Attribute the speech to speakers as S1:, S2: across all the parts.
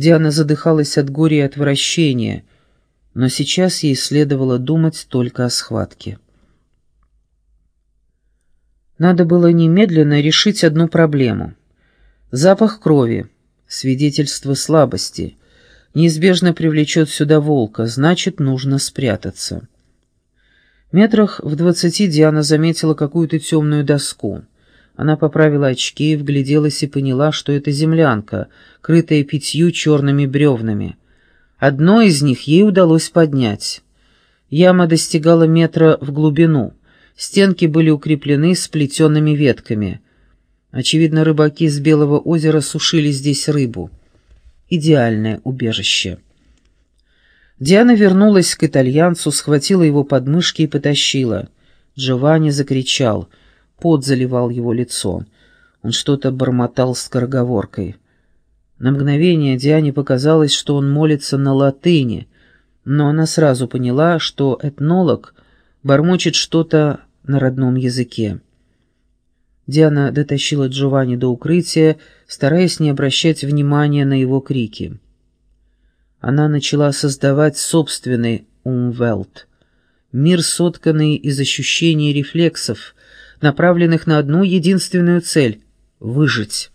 S1: Диана задыхалась от горя и отвращения, но сейчас ей следовало думать только о схватке. Надо было немедленно решить одну проблему. Запах крови, свидетельство слабости, неизбежно привлечет сюда волка, значит, нужно спрятаться. Метрах в двадцати Диана заметила какую-то темную доску. Она поправила очки, вгляделась и поняла, что это землянка, крытая пятью черными бревнами. Одно из них ей удалось поднять. Яма достигала метра в глубину. Стенки были укреплены сплетенными ветками. Очевидно, рыбаки с Белого озера сушили здесь рыбу. Идеальное убежище. Диана вернулась к итальянцу, схватила его подмышки и потащила. Джованни закричал. Пот заливал его лицо. Он что-то бормотал скороговоркой. На мгновение Диане показалось, что он молится на латыни, но она сразу поняла, что этнолог бормочет что-то на родном языке. Диана дотащила Джованни до укрытия, стараясь не обращать внимания на его крики она начала создавать собственный умвелт, мир, сотканный из ощущений рефлексов, направленных на одну единственную цель — выжить.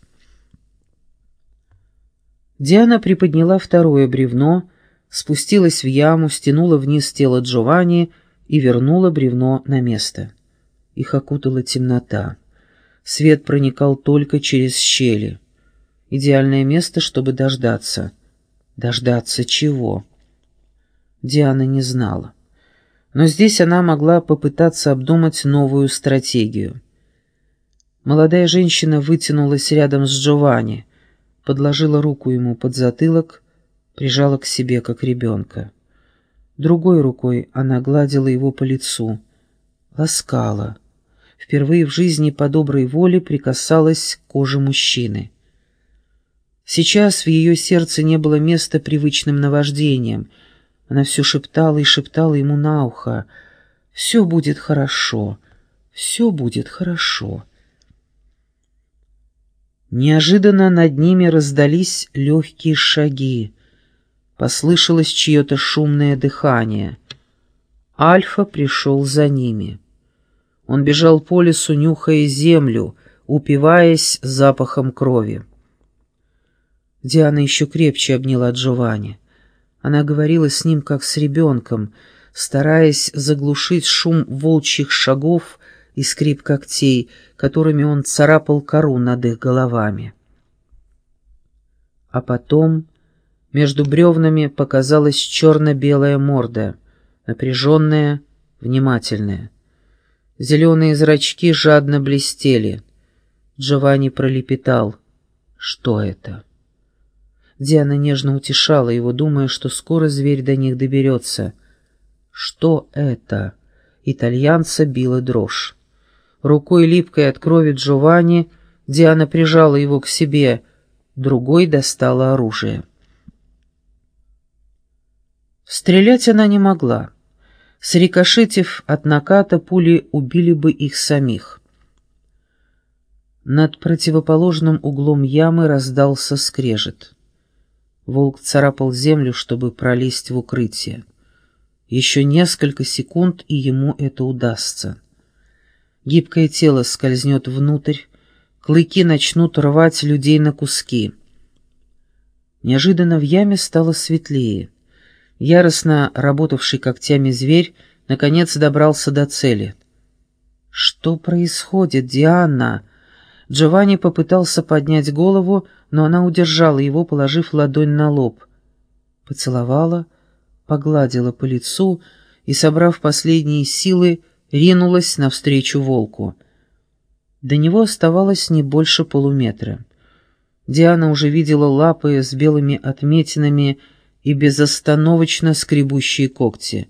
S1: Диана приподняла второе бревно, спустилась в яму, стянула вниз тело Джованни и вернула бревно на место. Их окутала темнота. Свет проникал только через щели. Идеальное место, чтобы дождаться — Дождаться чего? Диана не знала. Но здесь она могла попытаться обдумать новую стратегию. Молодая женщина вытянулась рядом с Джованни, подложила руку ему под затылок, прижала к себе, как ребенка. Другой рукой она гладила его по лицу, ласкала. Впервые в жизни по доброй воле прикасалась к коже мужчины. Сейчас в ее сердце не было места привычным наваждениям. Она все шептала и шептала ему на ухо. «Все будет хорошо, все будет хорошо». Неожиданно над ними раздались легкие шаги. Послышалось чье-то шумное дыхание. Альфа пришел за ними. Он бежал по лесу, нюхая землю, упиваясь запахом крови. Диана еще крепче обняла Джованни. Она говорила с ним, как с ребенком, стараясь заглушить шум волчьих шагов и скрип когтей, которыми он царапал кору над их головами. А потом между бревнами показалась черно-белая морда, напряженная, внимательная. Зеленые зрачки жадно блестели. Джованни пролепетал. «Что это?» Диана нежно утешала его, думая, что скоро зверь до них доберется. «Что это?» Итальянца била дрожь. Рукой липкой от крови Джованни Диана прижала его к себе, другой достала оружие. Стрелять она не могла. Срикошетив от наката, пули убили бы их самих. Над противоположным углом ямы раздался скрежет. Волк царапал землю, чтобы пролезть в укрытие. Еще несколько секунд, и ему это удастся. Гибкое тело скользнет внутрь, клыки начнут рвать людей на куски. Неожиданно в яме стало светлее. Яростно работавший когтями зверь наконец добрался до цели. «Что происходит, Диана?» Джованни попытался поднять голову, но она удержала его, положив ладонь на лоб. Поцеловала, погладила по лицу и, собрав последние силы, ринулась навстречу волку. До него оставалось не больше полуметра. Диана уже видела лапы с белыми отметинами и безостановочно скребущие когти.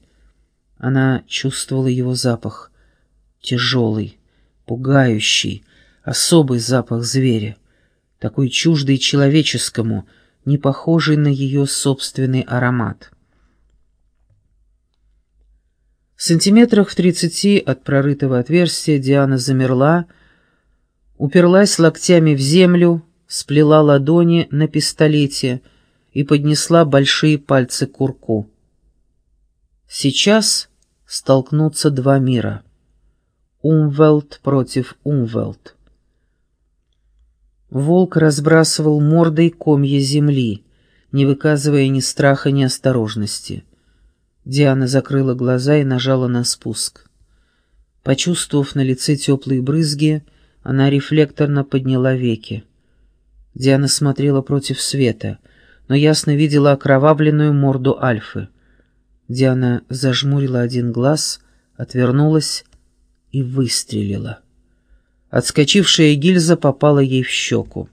S1: Она чувствовала его запах. Тяжелый, пугающий, особый запах зверя такой чуждый человеческому, не похожий на ее собственный аромат. В сантиметрах в тридцати от прорытого отверстия Диана замерла, уперлась локтями в землю, сплела ладони на пистолете и поднесла большие пальцы к курку. Сейчас столкнутся два мира. Умвелт против Умвелт. Волк разбрасывал мордой комья земли, не выказывая ни страха, ни осторожности. Диана закрыла глаза и нажала на спуск. Почувствовав на лице теплые брызги, она рефлекторно подняла веки. Диана смотрела против света, но ясно видела окровавленную морду Альфы. Диана зажмурила один глаз, отвернулась и выстрелила. Отскочившая гильза попала ей в щеку.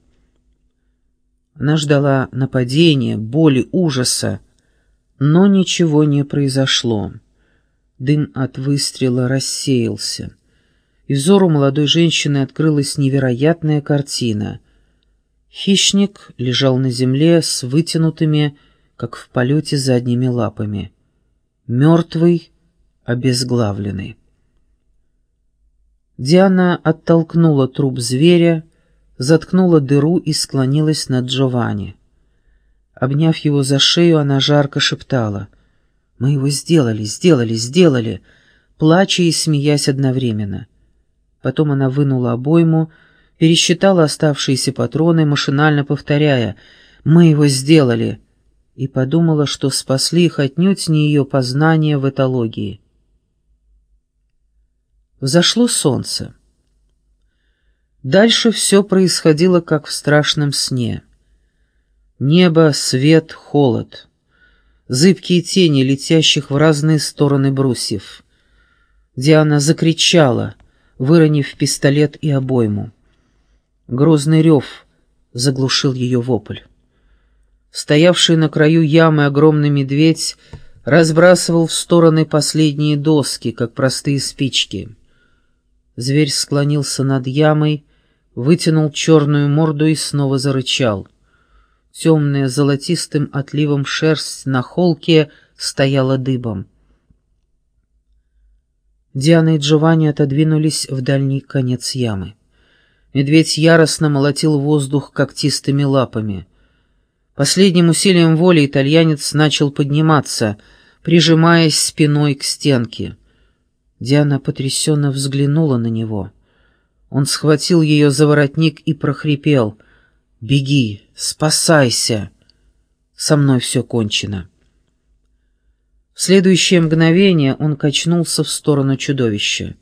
S1: Она ждала нападения, боли, ужаса, но ничего не произошло. Дым от выстрела рассеялся. И взору молодой женщины открылась невероятная картина. Хищник лежал на земле с вытянутыми, как в полете, задними лапами. Мертвый, обезглавленный. Диана оттолкнула труп зверя, заткнула дыру и склонилась над Джованни. Обняв его за шею, она жарко шептала. «Мы его сделали, сделали, сделали!» плача и смеясь одновременно. Потом она вынула обойму, пересчитала оставшиеся патроны, машинально повторяя «Мы его сделали!» и подумала, что спасли их отнюдь не ее познания в этологии. Взошло солнце. Дальше все происходило, как в страшном сне. Небо, свет, холод. Зыбкие тени, летящих в разные стороны брусьев. Диана закричала, выронив пистолет и обойму. Грозный рев заглушил ее вопль. Стоявший на краю ямы огромный медведь разбрасывал в стороны последние доски, как простые спички. Зверь склонился над ямой, вытянул черную морду и снова зарычал. Темная золотистым отливом шерсть на холке стояла дыбом. Диана и Джованни отодвинулись в дальний конец ямы. Медведь яростно молотил воздух когтистыми лапами. Последним усилием воли итальянец начал подниматься, прижимаясь спиной к стенке. Диана потрясенно взглянула на него. Он схватил ее за воротник и прохрипел — «Беги, спасайся! Со мной все кончено!» В следующее мгновение он качнулся в сторону чудовища.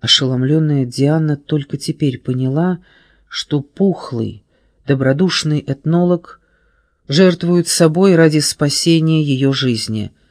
S1: Ошеломленная Диана только теперь поняла, что пухлый, добродушный этнолог жертвует собой ради спасения ее жизни —